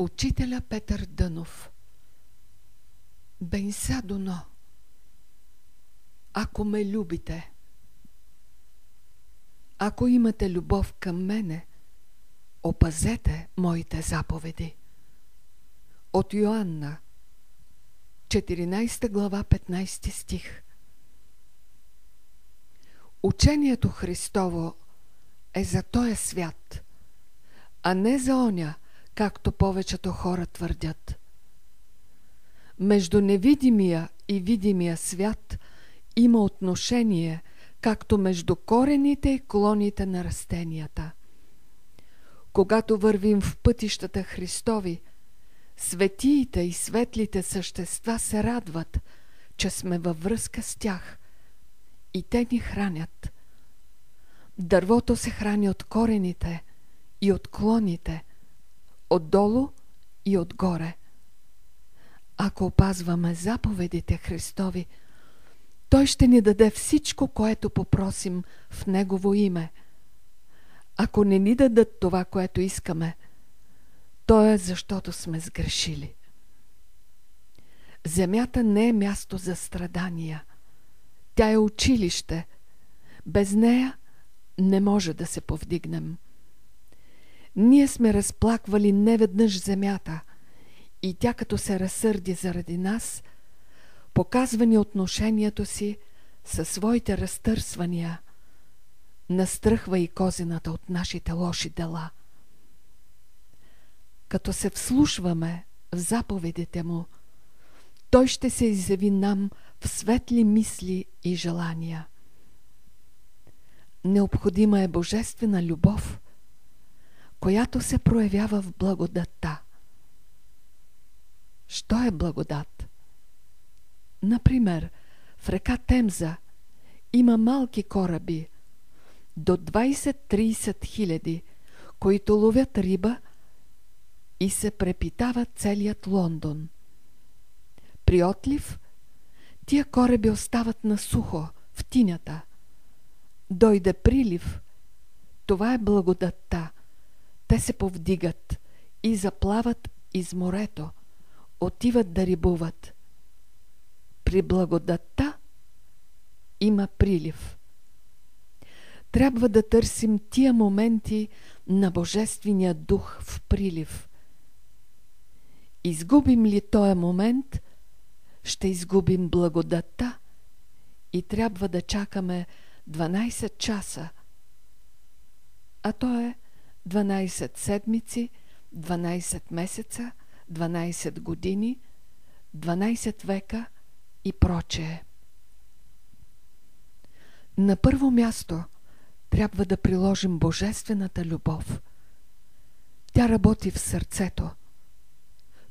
Учителя Петър Дънов. Бенса Доно Ако ме любите. Ако имате любов към мене Опазете моите заповеди. От Йоанна 14 глава 15 стих. Учението Христово е за този свят, а не за оня, както повечето хора твърдят. Между невидимия и видимия свят има отношение, както между корените и клоните на растенията. Когато вървим в пътищата Христови, светиите и светлите същества се радват, че сме във връзка с тях и те ни хранят. Дървото се храни от корените и от клоните – отдолу и отгоре. Ако опазваме заповедите Христови, Той ще ни даде всичко, което попросим в Негово име. Ако не ни дадат това, което искаме, то е защото сме сгрешили. Земята не е място за страдания. Тя е училище. Без нея не може да се повдигнем. Ние сме разплаквали неведнъж земята и тя като се разсърди заради нас, показва ни отношението си със своите разтърсвания, настръхва и козината от нашите лоши дела. Като се вслушваме в заповедите му, той ще се изяви нам в светли мисли и желания. Необходима е божествена любов – която се проявява в благодатта. Що е благодат? Например, в река Темза има малки кораби, до 20-30 хиляди, които ловят риба и се препитава целият Лондон. При отлив тия кораби остават на сухо, в тинята. Дойде прилив, това е благодатта – те се повдигат и заплават из морето, отиват да рибуват. При благодатта има прилив. Трябва да търсим тия моменти на Божествения дух в прилив. Изгубим ли този момент, ще изгубим благодатта и трябва да чакаме 12 часа. А то е 12 седмици, 12 месеца, 12 години, 12 века и прочее. На първо място трябва да приложим божествената любов. Тя работи в сърцето.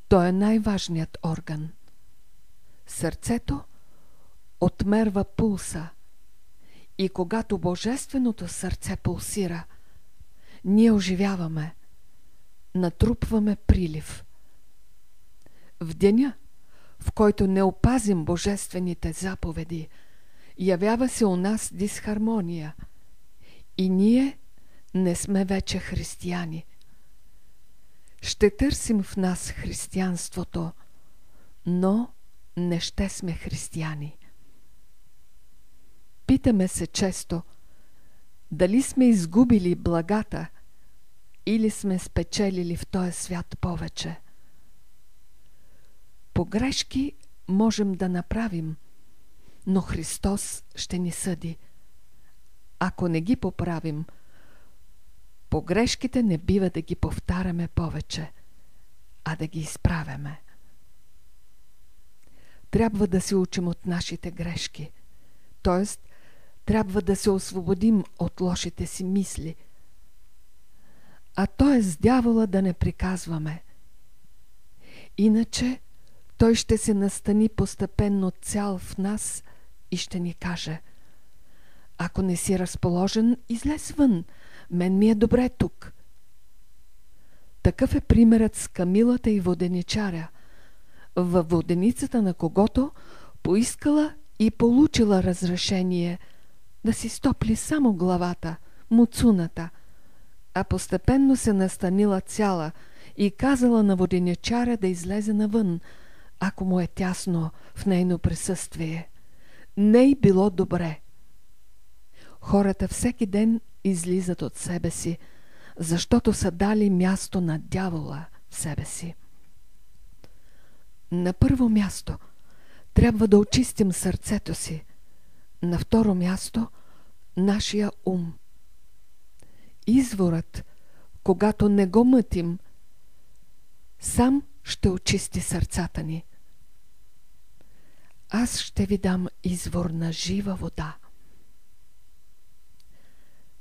То е най-важният орган. Сърцето отмерва пулса и когато божественото сърце пулсира – ние оживяваме, натрупваме прилив. В деня, в който не опазим божествените заповеди, явява се у нас дисхармония и ние не сме вече християни. Ще търсим в нас християнството, но не ще сме християни. Питаме се често – дали сме изгубили благата или сме спечелили в този свят повече. Погрешки можем да направим, но Христос ще ни съди. Ако не ги поправим, погрешките не бива да ги повтаряме повече, а да ги изправяме. Трябва да се учим от нашите грешки, т.е трябва да се освободим от лошите си мисли. А то е с дявола да не приказваме. Иначе той ще се настани постепенно цял в нас и ще ни каже Ако не си разположен, излез вън. Мен ми е добре тук. Такъв е примерът с камилата и воденичаря. Във воденицата на когото поискала и получила разрешение – да си стопли само главата, муцуната, а постепенно се настанила цяла и казала на воденячара да излезе навън, ако му е тясно в нейно присъствие. Не й било добре. Хората всеки ден излизат от себе си, защото са дали място на дявола в себе си. На първо място трябва да очистим сърцето си. На второ място нашия ум. Изворът, когато не го мътим, сам ще очисти сърцата ни. Аз ще ви дам извор на жива вода.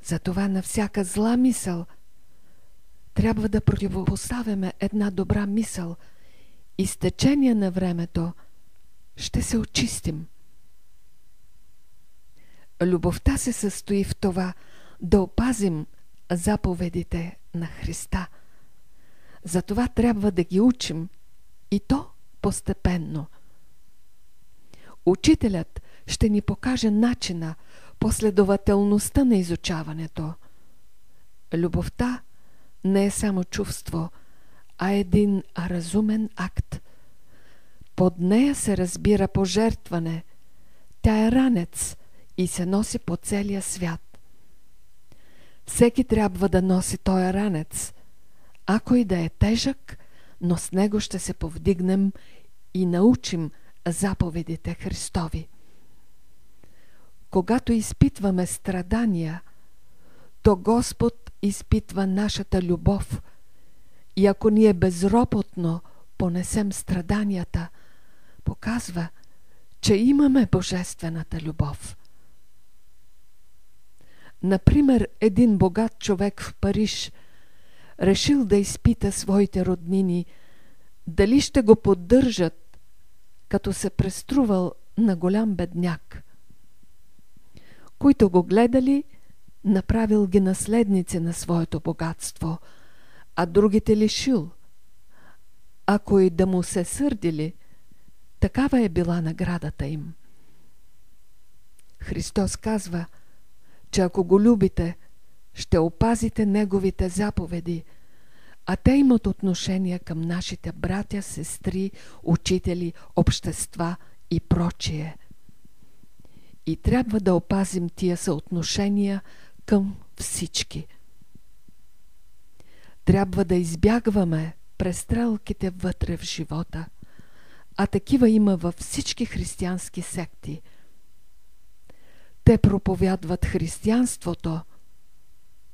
Затова на всяка зла мисъл трябва да противопоставяме една добра мисъл и с течение на времето ще се очистим. Любовта се състои в това да опазим заповедите на Христа. Затова трябва да ги учим и то постепенно. Учителят ще ни покаже начина, последователността на изучаването. Любовта не е само чувство, а един разумен акт. Под нея се разбира пожертване. Тя е ранец и се носи по целия свят. Всеки трябва да носи този ранец, ако и да е тежък, но с него ще се повдигнем и научим заповедите Христови. Когато изпитваме страдания, то Господ изпитва нашата любов и ако ние безропотно понесем страданията, показва, че имаме божествената любов. Например, един богат човек в Париж решил да изпита своите роднини, дали ще го поддържат, като се преструвал на голям бедняк. Които го гледали, направил ги наследници на своето богатство, а другите лишил. Ако и да му се сърдили, такава е била наградата им. Христос казва – че ако го любите, ще опазите неговите заповеди, а те имат отношение към нашите братя, сестри, учители, общества и прочие. И трябва да опазим тия съотношения към всички. Трябва да избягваме престрелките вътре в живота, а такива има във всички християнски секти – те проповядват християнството,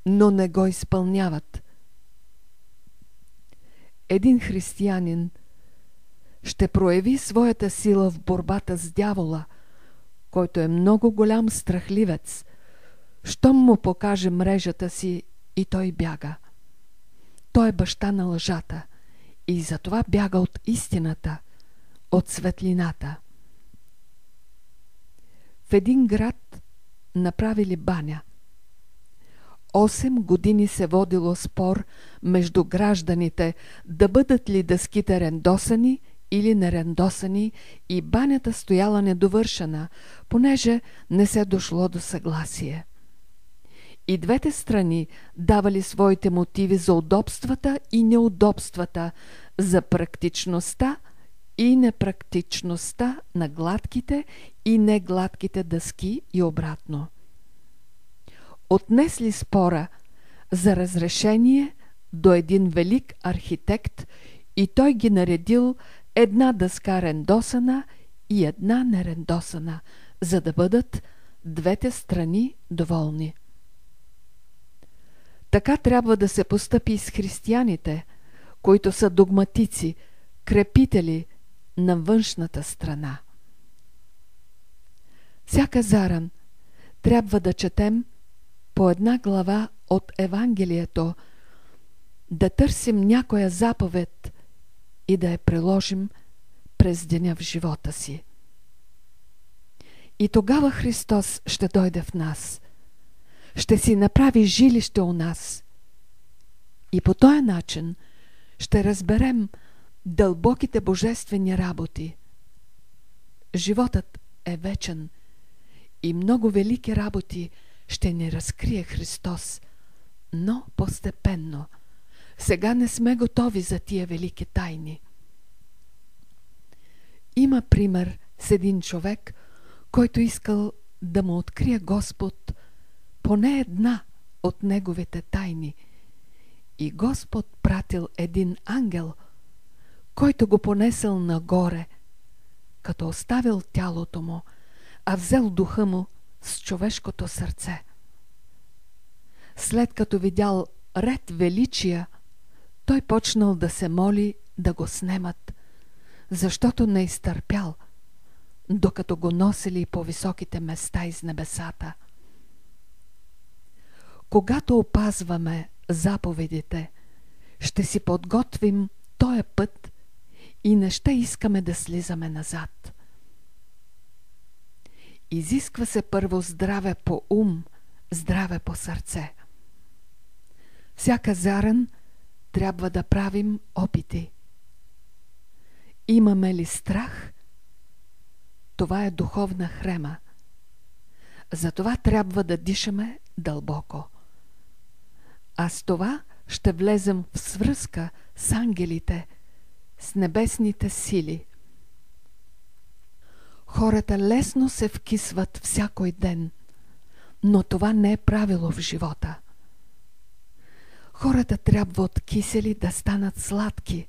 но не го изпълняват. Един християнин ще прояви своята сила в борбата с дявола, който е много голям страхливец, щом му покаже мрежата си и той бяга. Той е баща на лъжата и затова бяга от истината, от светлината. В един град направили баня. Осем години се водило спор между гражданите да бъдат ли дъските рендосани или нерендосани и банята стояла недовършена, понеже не се дошло до съгласие. И двете страни давали своите мотиви за удобствата и неудобствата, за практичността и непрактичността на гладките и негладките дъски и обратно. Отнесли спора за разрешение до един велик архитект и той ги наредил една дъска рендосана и една нерендосана, за да бъдат двете страни доволни. Така трябва да се постъпи с християните, които са догматици, крепители на външната страна. Всяка заран трябва да четем по една глава от Евангелието, да търсим някоя заповед и да я приложим през деня в живота си. И тогава Христос ще дойде в нас, ще си направи жилище у нас. И по този начин ще разберем дълбоките божествени работи. Животът е вечен – и много велики работи ще ни разкрие Христос, но постепенно, Сега не сме готови за тия велики тайни. Има пример с един човек, който искал да му открие Господ поне една от неговите тайни. И Господ пратил един ангел, който го понесъл нагоре, като оставил тялото му, а взел духа му с човешкото сърце. След като видял ред величия, той почнал да се моли да го снемат, защото не изтърпял, докато го носили по високите места из небесата. Когато опазваме заповедите, ще си подготвим този път и не ще искаме да слизаме назад. Изисква се първо здраве по ум, здраве по сърце. Всяка заран трябва да правим опити. Имаме ли страх? Това е духовна хрема. Затова трябва да дишаме дълбоко. А с това ще влезем в свръзка с ангелите, с небесните сили. Хората лесно се вкисват всякой ден, но това не е правило в живота. Хората трябва от кисели да станат сладки,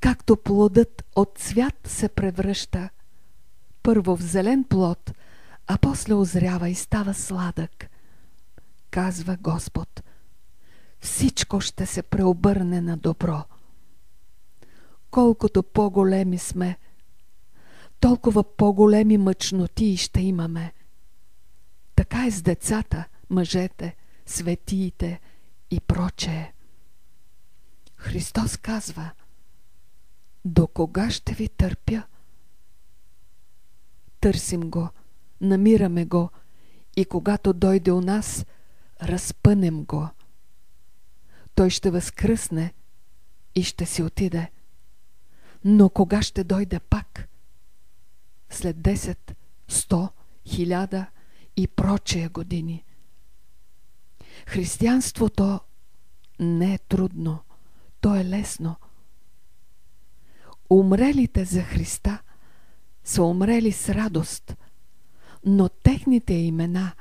както плодът от цвят се превръща първо в зелен плод, а после озрява и става сладък. Казва Господ, всичко ще се преобърне на добро. Колкото по-големи сме, толкова по-големи мъчноти ще имаме. Така е с децата, мъжете, светиите – и прочее. Христос казва До кога ще ви търпя? Търсим го, намираме го и когато дойде у нас, разпънем го. Той ще възкръсне и ще си отиде. Но кога ще дойде пак? След 10, 100, 1000 и прочие години – Християнството не е трудно, то е лесно. Умрелите за Христа са умрели с радост, но техните имена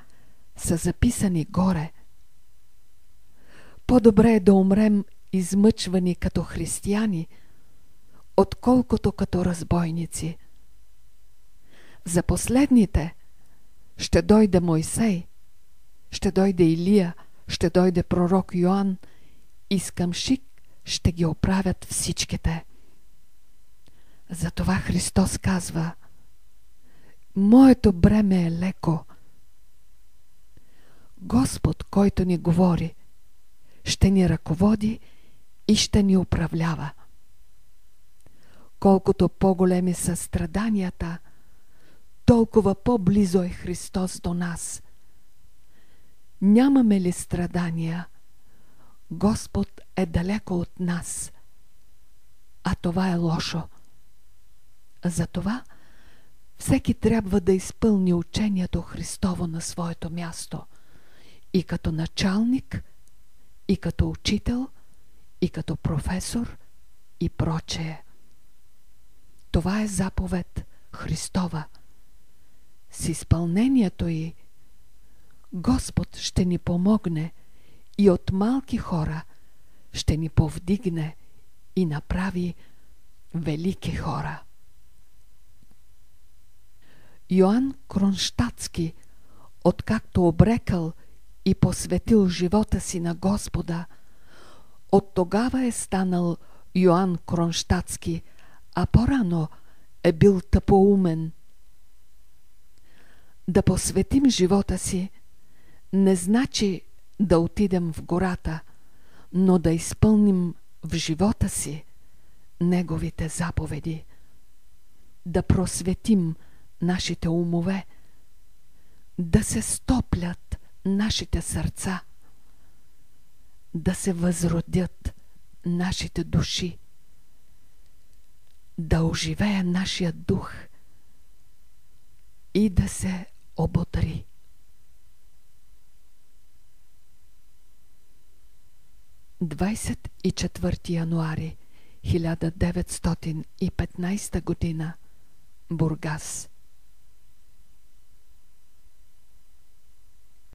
са записани горе. По-добре е да умрем измъчвани като християни, отколкото като разбойници. За последните ще дойде Мойсей, ще дойде Илия – ще дойде пророк Йоанн и с къмшик ще ги оправят всичките. Затова Христос казва Моето бреме е леко. Господ, който ни говори, ще ни ръководи и ще ни управлява. Колкото по-големи са страданията, толкова по-близо е Христос до нас – Нямаме ли страдания? Господ е далеко от нас. А това е лошо. Затова всеки трябва да изпълни учението Христово на своето място. И като началник, и като учител, и като професор, и прочее. Това е заповед Христова. С изпълнението й Господ ще ни помогне и от малки хора ще ни повдигне и направи велики хора. Йоанн Кронштадтски, откакто обрекал и посветил живота си на Господа, от тогава е станал Йоанн Кронштадтски, а по-рано е бил тъпоумен. Да посветим живота си – не значи да отидем в гората, но да изпълним в живота си Неговите заповеди, да просветим нашите умове, да се стоплят нашите сърца, да се възродят нашите души, да оживее нашия дух. И да се оботри. 24 януари 1915 година Бургас